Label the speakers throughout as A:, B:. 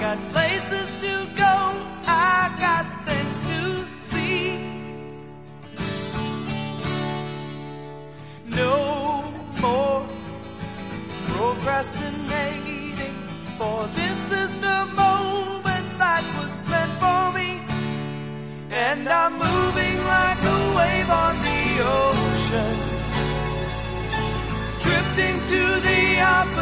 A: got places to go, I got things to see. No more procrastinating, for this is the moment that was planned for me. And I'm moving like a wave on the ocean, drifting to the opposite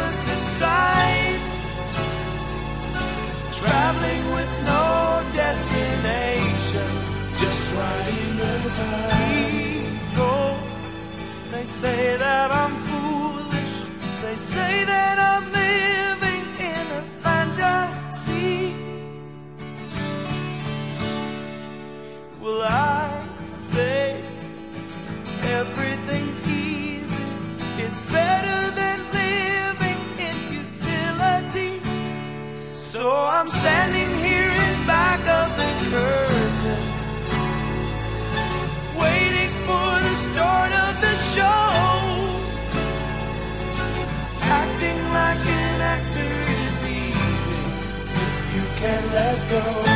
A: they say that I'm foolish, they say that I'm living in a fantasy. Well, I say everything's easy. It's better than living in futility. So I'm standing can let go.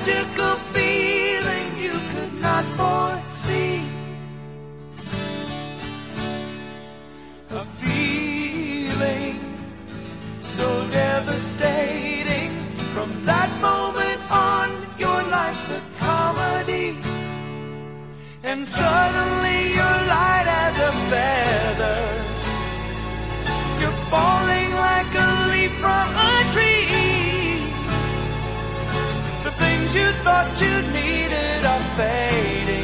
A: Magical feeling you could not foresee. A feeling so devastating. From that moment on, your life's a comedy. And suddenly you thought you needed are fading.